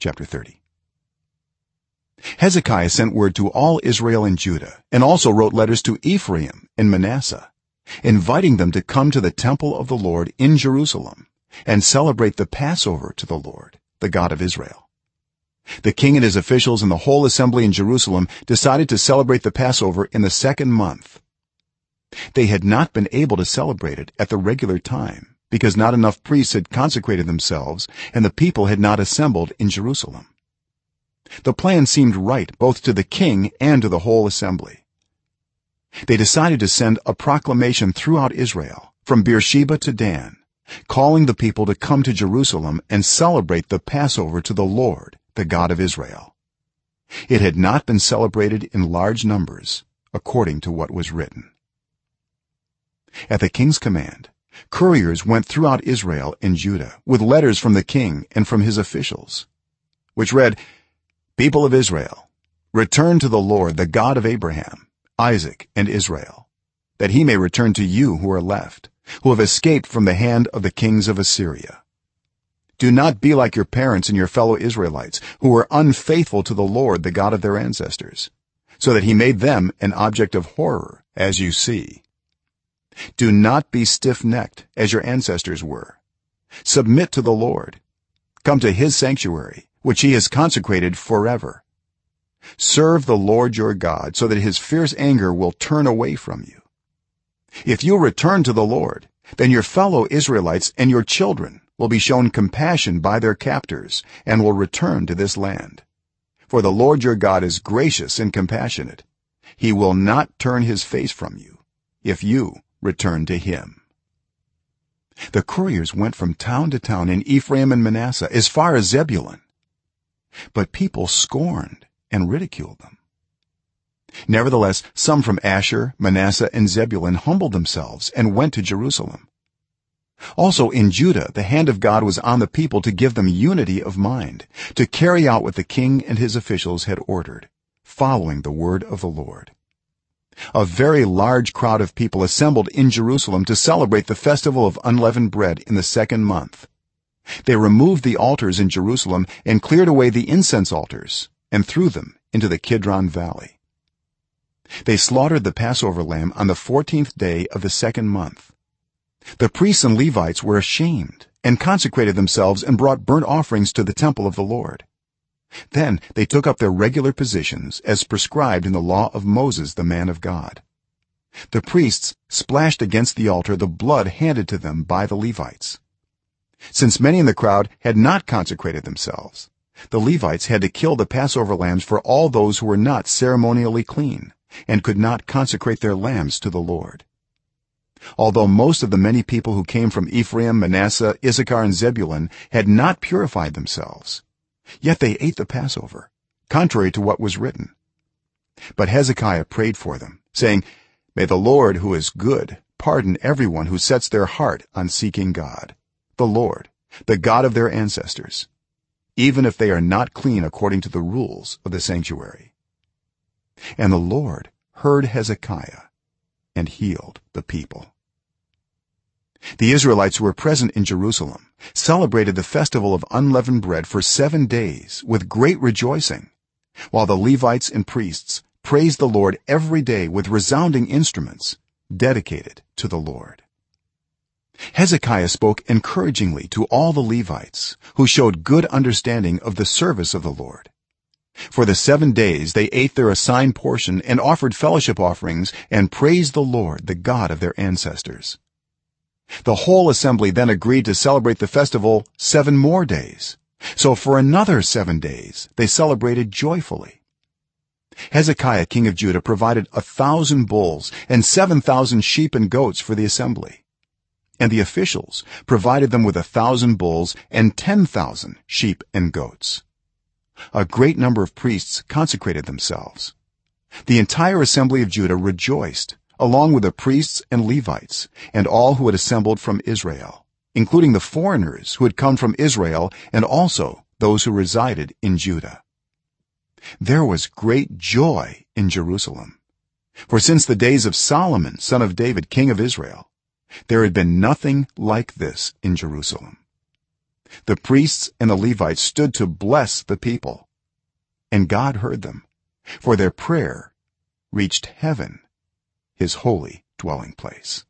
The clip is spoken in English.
chapter 30 hezekiah sent word to all israel and judah and also wrote letters to ephraim and manasseh inviting them to come to the temple of the lord in jerusalem and celebrate the passover to the lord the god of israel. The king and his officials and the whole assembly in jerusalem decided to celebrate the passover in the second month. They had not been able to celebrate it at the regular time because not enough priests had consecrated themselves and the people had not assembled in jerusalem. The plan seemed right both to the king and to the whole assembly. They decided to send a proclamation throughout israel from beersheba to dan calling the people to come to jerusalem and celebrate the passover to the lord the god of israel. It had not been celebrated in large numbers according to what was written. At the king's command couriers went throughout israel and judah with letters from the king and from his officials which read people of israel return to the lord the god of abraham isaac and israel that he may return to you who are left who have escaped from the hand of the kings of assyria. Do not be like your parents and your fellow israelites who were unfaithful to the lord the god of their ancestors so that he made them an object of horror as you see do not be stiff-necked as your ancestors were. Submit to the lord. Come to his sanctuary which he has consecrated forever. Serve the lord your god so that his fierce anger will turn away from you. If you return to the lord then your fellow israelites and your children will be shown compassion by their captors and will return to this land. For the lord your god is gracious and compassionate. He will not turn his face from you if you return to him. The couriers went from town to town in ephraim and manasseh as far as zebulun. But people scorned and ridiculed them. Nevertheless some from asher manasseh and zebulun humbled themselves and went to jerusalem. Also in judah the hand of god was on the people to give them unity of mind to carry out what the king and his officials had ordered following the word of the lord a very large crowd of people assembled in jerusalem to celebrate the festival of unleavened bread in the second month. They removed the altars in jerusalem and cleared away the incense altars and threw them into the kidron valley. They slaughtered the passover lamb on the 14th day of the second month. The priests and levites were ashamed and consecrated themselves and brought burnt offerings to the temple of the lord then they took up their regular positions as prescribed in the law of Moses the man of God. The priests splashed against the altar the blood handed to them by the levites. Since many in the crowd had not consecrated themselves the levites had to kill the passover lambs for all those who were not ceremonially clean and could not consecrate their lambs to the lord. Although most of the many people who came from Ephraim Manasseh Issachar and Zebulun had not purified themselves yet they ate the passover contrary to what was written. But hezekiah prayed for them saying may the lord who is good pardon everyone who sets their heart on seeking god the lord the god of their ancestors even if they are not clean according to the rules of the sanctuary. And the lord heard hezekiah and healed the people the israelites who were present in jerusalem celebrated the festival of unleavened bread for 7 days with great rejoicing while the levites and priests praised the lord every day with resounding instruments dedicated to the lord. Hezekiah spoke encouragingly to all the levites who showed good understanding of the service of the lord. For the 7 days they ate their assigned portion and offered fellowship offerings and praised the lord the god of their ancestors the whole assembly then agreed to celebrate the festival 7 more days. So for another 7 days they celebrated joyfully. Hezekiah king of judah provided a 1000 bulls and 7000 sheep and goats for the assembly. And the officials provided them with a 1000 bulls and 10000 sheep and goats. A great number of priests consecrated themselves. The entire assembly of judah rejoiced along with the priests and levites and all who had assembled from israel including the foreigners who had come from israel and also those who resided in judah. There was great joy in jerusalem for since the days of solomon son of david king of israel there had been nothing like this in jerusalem. The priests and the levites stood to bless the people and god heard them for their prayer reached heaven his holy dwelling place